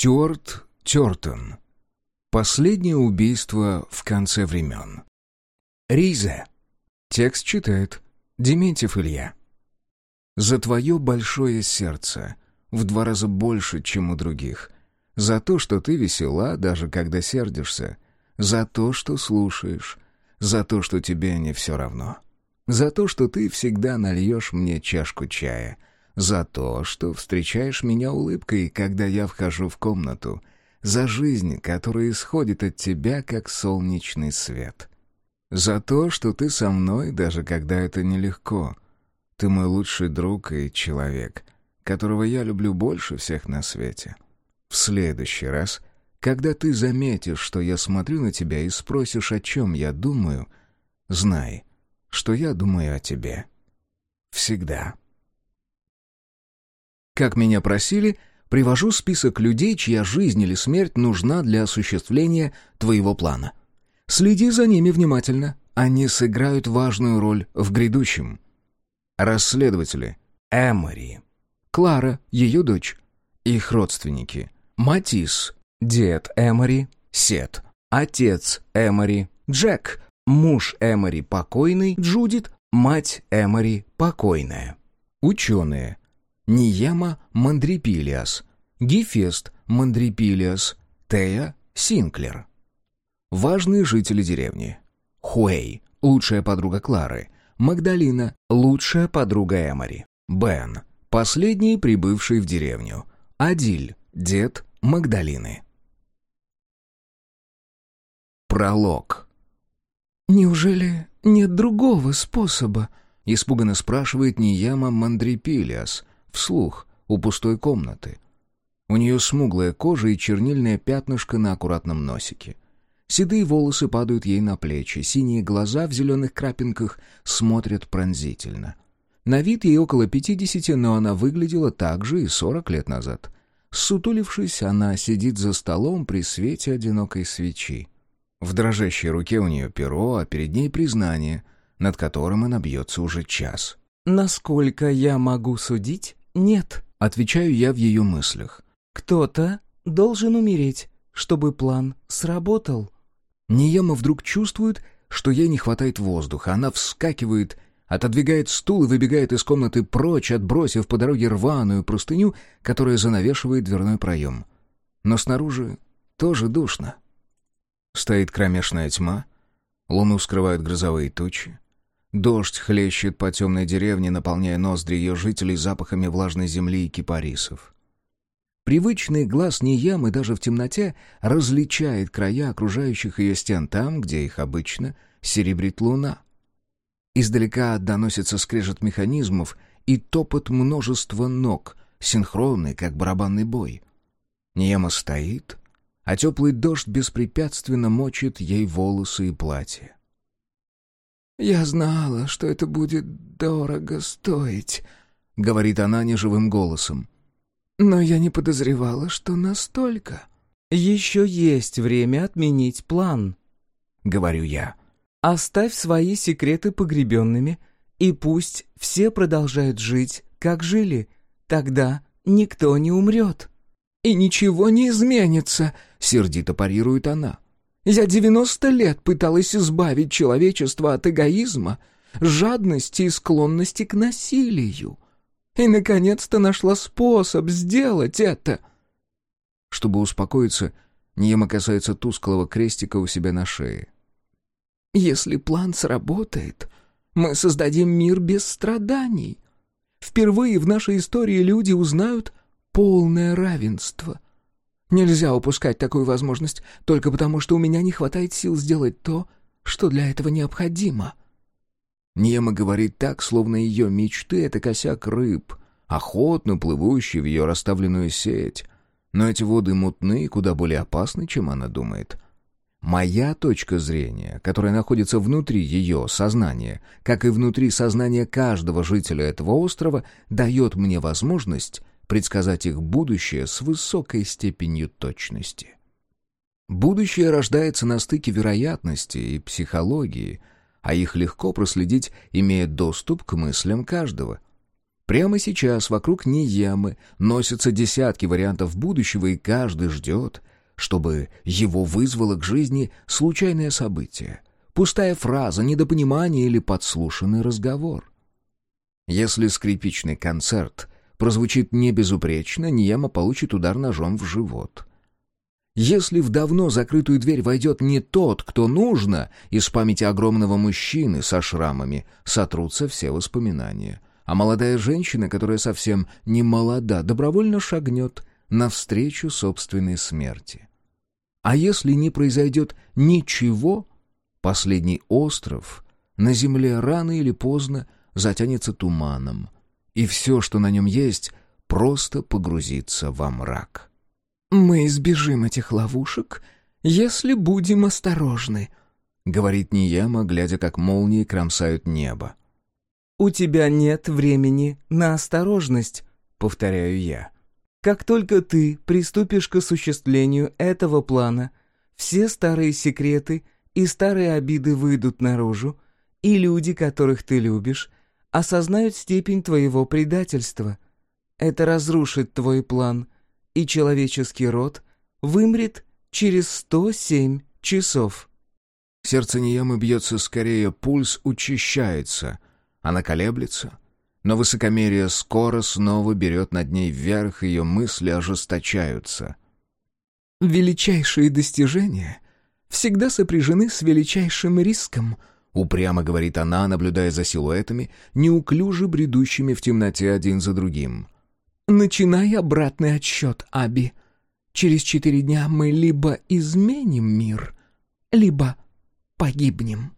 Стюарт Тёртон. Последнее убийство в конце времен. Риза. Текст читает Дементьев Илья. За твое большое сердце, в два раза больше, чем у других. За то, что ты весела, даже когда сердишься. За то, что слушаешь. За то, что тебе не все равно. За то, что ты всегда нальешь мне чашку чая — за то, что встречаешь меня улыбкой, когда я вхожу в комнату. За жизнь, которая исходит от тебя, как солнечный свет. За то, что ты со мной, даже когда это нелегко. Ты мой лучший друг и человек, которого я люблю больше всех на свете. В следующий раз, когда ты заметишь, что я смотрю на тебя и спросишь, о чем я думаю, знай, что я думаю о тебе. Всегда. Как меня просили, привожу список людей, чья жизнь или смерть нужна для осуществления твоего плана. Следи за ними внимательно. Они сыграют важную роль в грядущем. Расследователи. Эмори. Клара, ее дочь. Их родственники. Матис. Дед Эмори. Сет. Отец Эмори. Джек. Муж Эмори покойный. Джудит. Мать Эмори покойная. Ученые. Нияма мандрипилиас, Гефест мандрипилиас, Тея Синклер. Важные жители деревни. Хуэй, лучшая подруга Клары. Магдалина, лучшая подруга Эмори. Бен, последний прибывший в деревню. Адиль, дед Магдалины. Пролог. «Неужели нет другого способа?» — испуганно спрашивает Нияма Мандрипилиас, вслух, у пустой комнаты. У нее смуглая кожа и чернильное пятнышко на аккуратном носике. Седые волосы падают ей на плечи, синие глаза в зеленых крапинках смотрят пронзительно. На вид ей около пятидесяти, но она выглядела так же и сорок лет назад. Сутулившись, она сидит за столом при свете одинокой свечи. В дрожащей руке у нее перо, а перед ней признание, над которым она бьется уже час. «Насколько я могу судить, «Нет», — отвечаю я в ее мыслях. «Кто-то должен умереть, чтобы план сработал». Нияма вдруг чувствует, что ей не хватает воздуха. Она вскакивает, отодвигает стул и выбегает из комнаты прочь, отбросив по дороге рваную простыню, которая занавешивает дверной проем. Но снаружи тоже душно. Стоит кромешная тьма, луну скрывают грозовые тучи. Дождь хлещет по темной деревне, наполняя ноздри ее жителей запахами влажной земли и кипарисов. Привычный глаз Ниямы даже в темноте различает края окружающих ее стен там, где их обычно серебрит луна. Издалека доносится скрежет механизмов и топот множества ног, синхронный, как барабанный бой. Нияма стоит, а теплый дождь беспрепятственно мочит ей волосы и платье. «Я знала, что это будет дорого стоить», — говорит она неживым голосом. «Но я не подозревала, что настолько». «Еще есть время отменить план», — говорю я. «Оставь свои секреты погребенными, и пусть все продолжают жить, как жили. Тогда никто не умрет». «И ничего не изменится», — сердито парирует она. Я девяносто лет пыталась избавить человечество от эгоизма, жадности и склонности к насилию. И, наконец-то, нашла способ сделать это. Чтобы успокоиться, Ньема касается тусклого крестика у себя на шее. «Если план сработает, мы создадим мир без страданий. Впервые в нашей истории люди узнают полное равенство». Нельзя упускать такую возможность только потому, что у меня не хватает сил сделать то, что для этого необходимо». Нема говорит так, словно ее мечты — это косяк рыб, охотно плывущий в ее расставленную сеть. Но эти воды мутны и куда более опасны, чем она думает. Моя точка зрения, которая находится внутри ее сознания, как и внутри сознания каждого жителя этого острова, дает мне возможность предсказать их будущее с высокой степенью точности. Будущее рождается на стыке вероятности и психологии, а их легко проследить, имея доступ к мыслям каждого. Прямо сейчас вокруг Ниемы носятся десятки вариантов будущего, и каждый ждет, чтобы его вызвало к жизни случайное событие. Пустая фраза, недопонимание или подслушанный разговор. Если скрипичный концерт прозвучит не безупречно, Ниема получит удар ножом в живот. Если в давно закрытую дверь войдет не тот, кто нужно, из памяти огромного мужчины со шрамами сотрутся все воспоминания. А молодая женщина, которая совсем не молода, добровольно шагнет навстречу собственной смерти. А если не произойдет ничего, последний остров на земле рано или поздно затянется туманом, и все, что на нем есть, просто погрузится во мрак. «Мы избежим этих ловушек, если будем осторожны», — говорит Нияма, глядя, как молнии кромсают небо. «У тебя нет времени на осторожность», — повторяю я. Как только ты приступишь к осуществлению этого плана, все старые секреты и старые обиды выйдут наружу, и люди, которых ты любишь, осознают степень твоего предательства. Это разрушит твой план, и человеческий род вымрет через 107 часов. Сердце Ниямы бьется скорее, пульс учащается. Она колеблется, но высокомерие скоро снова берет над ней вверх, ее мысли ожесточаются. «Величайшие достижения всегда сопряжены с величайшим риском», — упрямо говорит она, наблюдая за силуэтами, неуклюже бредущими в темноте один за другим. «Начинай обратный отсчет, Аби. Через четыре дня мы либо изменим мир, либо погибнем».